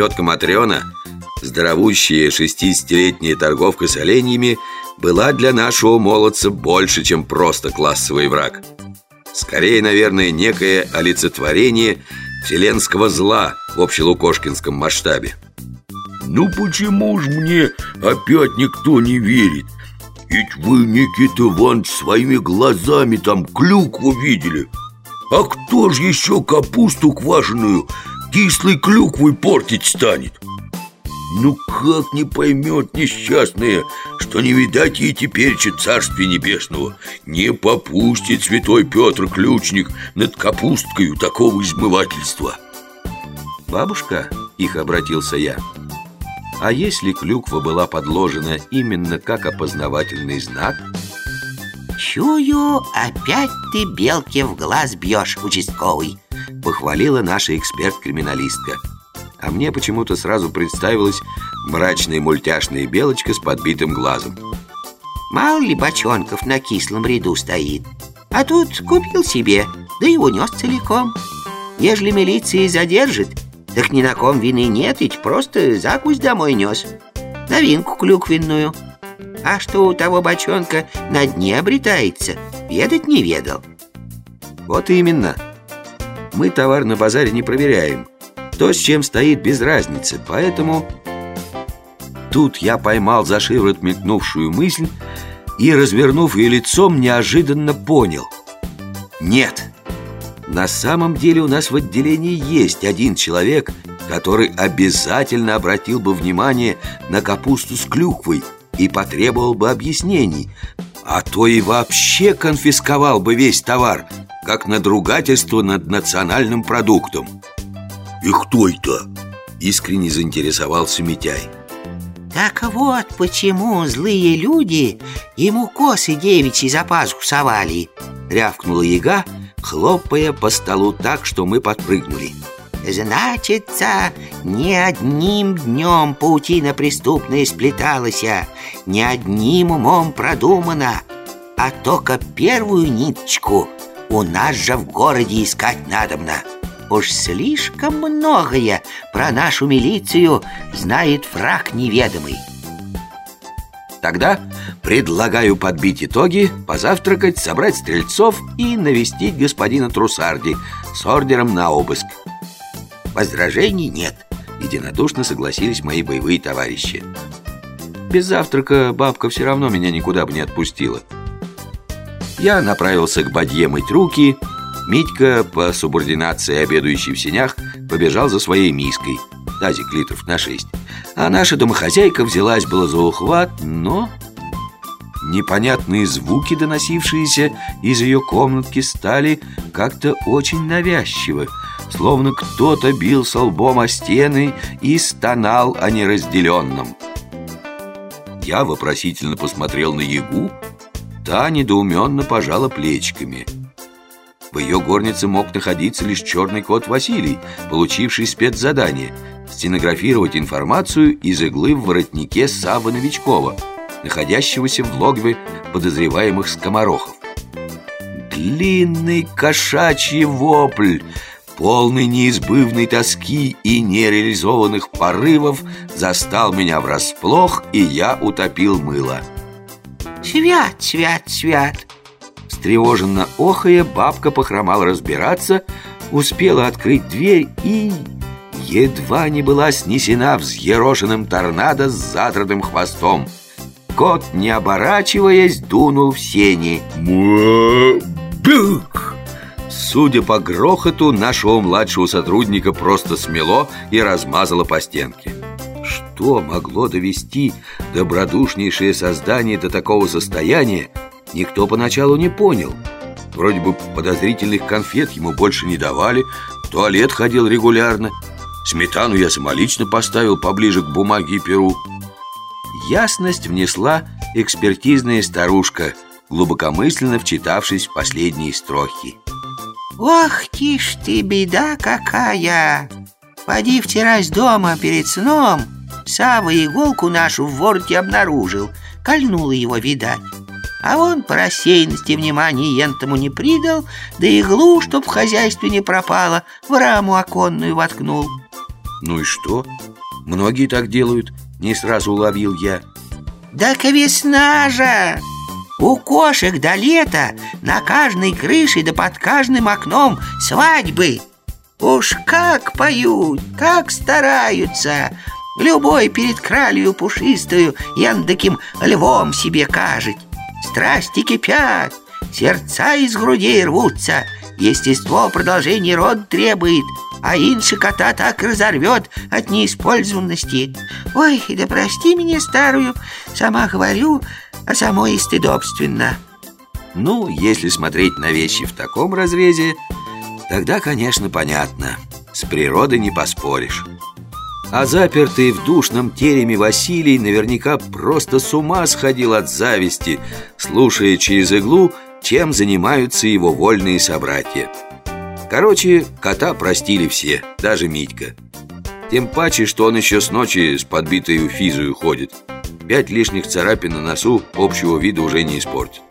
Тетка Матрена, здоровущая шестидесятилетняя торговка с оленями, была для нашего молодца больше, чем просто классовый враг. Скорее, наверное, некое олицетворение вселенского зла в общелукошкинском масштабе. Ну почему ж мне опять никто не верит? Ведь вы, Никита Иванович, своими глазами там клюкву видели А кто же еще капусту квашеную кислой клюквой портить станет? Ну как не поймет несчастная, что не видать ей теперь царствия небесного Не попустит святой Петр Ключник над капусткою такого измывательства Бабушка, их обратился я а если клюква была подложена именно как опознавательный знак? Чую, опять ты белке в глаз бьешь, участковый Похвалила наша эксперт-криминалистка. А мне почему-то сразу представилась мрачная мультяшная белочка с подбитым глазом. Мало ли бочонков на кислом ряду стоит. А тут купил себе, да и унес целиком. Ежели милиция задержит, так ни на ком вины нет, ведь просто закусь домой нес. Новинку клюквенную. А что у того бочонка на дне обретается, ведать не ведал. Вот именно Мы товар на базаре не проверяем. То, с чем стоит, без разницы. Поэтому Тут я поймал за шиворот мелькнувшую мысль И, развернув ее лицом, неожиданно понял. Нет, на самом деле у нас в отделении есть один человек, который обязательно обратил бы внимание на капусту с клюквой и потребовал бы объяснений, а то и вообще конфисковал бы весь товар, как надругательство над национальным продуктом. «И кто это?» – искренне заинтересовался Митяй. Так вот почему злые люди ему косы девичьи за пазуху совали Рявкнула яга, хлопая по столу так, что мы подпрыгнули Значится, не одним днем паутина преступная сплеталась, не одним умом продумана, а только первую ниточку у нас же в городе искать надобно. Уж слишком многое про нашу милицию знает враг неведомый. Тогда предлагаю подбить итоги, позавтракать, собрать стрельцов и навестить господина Трусарди с ордером на обыск. Возражений нет, единодушно согласились мои боевые товарищи. Без завтрака бабка все равно меня никуда бы не отпустила. Я направился к бадье мыть руки, Митька, по субординации обедающий в сенях, побежал за своей миской, тазик литров на шесть. А наша домохозяйка взялась было за ухват, но... Непонятные звуки, доносившиеся из ее комнатки, стали как-то очень навязчивы, словно кто-то бился лбом о стены и стонал о неразделенном. Я вопросительно посмотрел на Ягу, та недоуменно пожала плечиками. В ее горнице мог находиться лишь черный кот Василий, получивший спецзадание – стенографировать информацию из иглы в воротнике Савы Новичкова, находящегося в логове подозреваемых скоморохов. Длинный кошачий вопль, полный неизбывной тоски и нереализованных порывов, застал меня врасплох, и я утопил мыло. «Свят, свят, свят!» Встревоженно охая, бабка похромала разбираться, успела открыть дверь и едва не была снесена взъерошенным торнадо с задранным хвостом. Кот, не оборачиваясь, дунул в сени. Бык! Судя по грохоту, нашего младшего сотрудника просто смело и размазало по стенке. Что могло довести добродушнейшее создание до такого состояния, никто поначалу не понял. Вроде бы подозрительных конфет ему больше не давали, туалет ходил регулярно, Сметану я самолично поставил поближе к бумаге и перу Ясность внесла экспертизная старушка Глубокомысленно вчитавшись в последние строки Ох, тишь ты, беда какая! Поди втирась дома перед сном Сава иголку нашу в ворте обнаружил Кольнула его, видать а он по рассеянности внимания ентому не придал, да иглу, чтоб в хозяйстве не пропало, в раму оконную воткнул. Ну и что? Многие так делают, не сразу уловил я Так весна же! У кошек до лета на каждой крыше да под каждым окном свадьбы Уж как поют, как стараются Любой перед кралью пушистую Яндаким львом себе кажет. Страсти кипят, сердца из грудей рвутся Естество продолжения род требует А инши кота так разорвет от неиспользованности. Ой, да прости меня старую, сама говорю, а самой стыдобственно. Ну, если смотреть на вещи в таком разрезе Тогда, конечно, понятно. С природой не поспоришь а запертый в душном тереме Василий наверняка просто с ума сходил от зависти, слушая через иглу, чем занимаются его вольные собратья. Короче, кота простили все, даже Митька. Тем паче, что он еще с ночи с подбитой уфизою ходит. Пять лишних царапин на носу общего вида уже не испортит.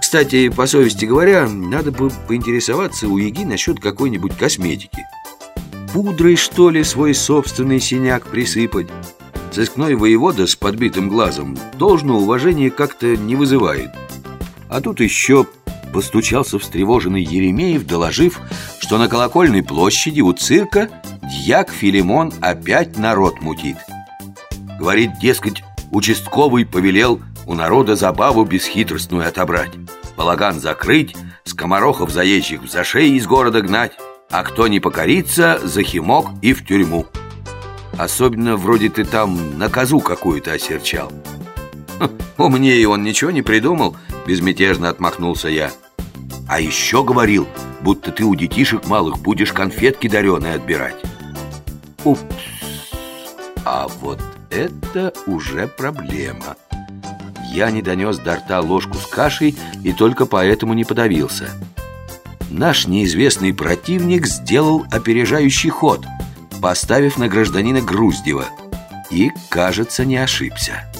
Кстати, по совести говоря, надо бы поинтересоваться у Еги насчет какой-нибудь косметики. Пудрой, что ли, свой собственный синяк присыпать? Сыскной воевода с подбитым глазом должно уважение как-то не вызывает. А тут еще постучался встревоженный Еремеев, доложив, что на колокольной площади у цирка дьяк Филимон опять народ мутит. Говорит, дескать, участковый повелел у народа забаву бесхитростную отобрать балаган закрыть, скоморохов заезжих в зашей из города гнать, а кто не покорится, за химок и в тюрьму. Особенно вроде ты там на козу какую-то осерчал. Умнее он ничего не придумал, безмятежно отмахнулся я. А еще говорил, будто ты у детишек малых будешь конфетки дареные отбирать. Упс, а вот это уже проблема я не донес до рта ложку с кашей и только поэтому не подавился. Наш неизвестный противник сделал опережающий ход, поставив на гражданина Груздева. И, кажется, не ошибся.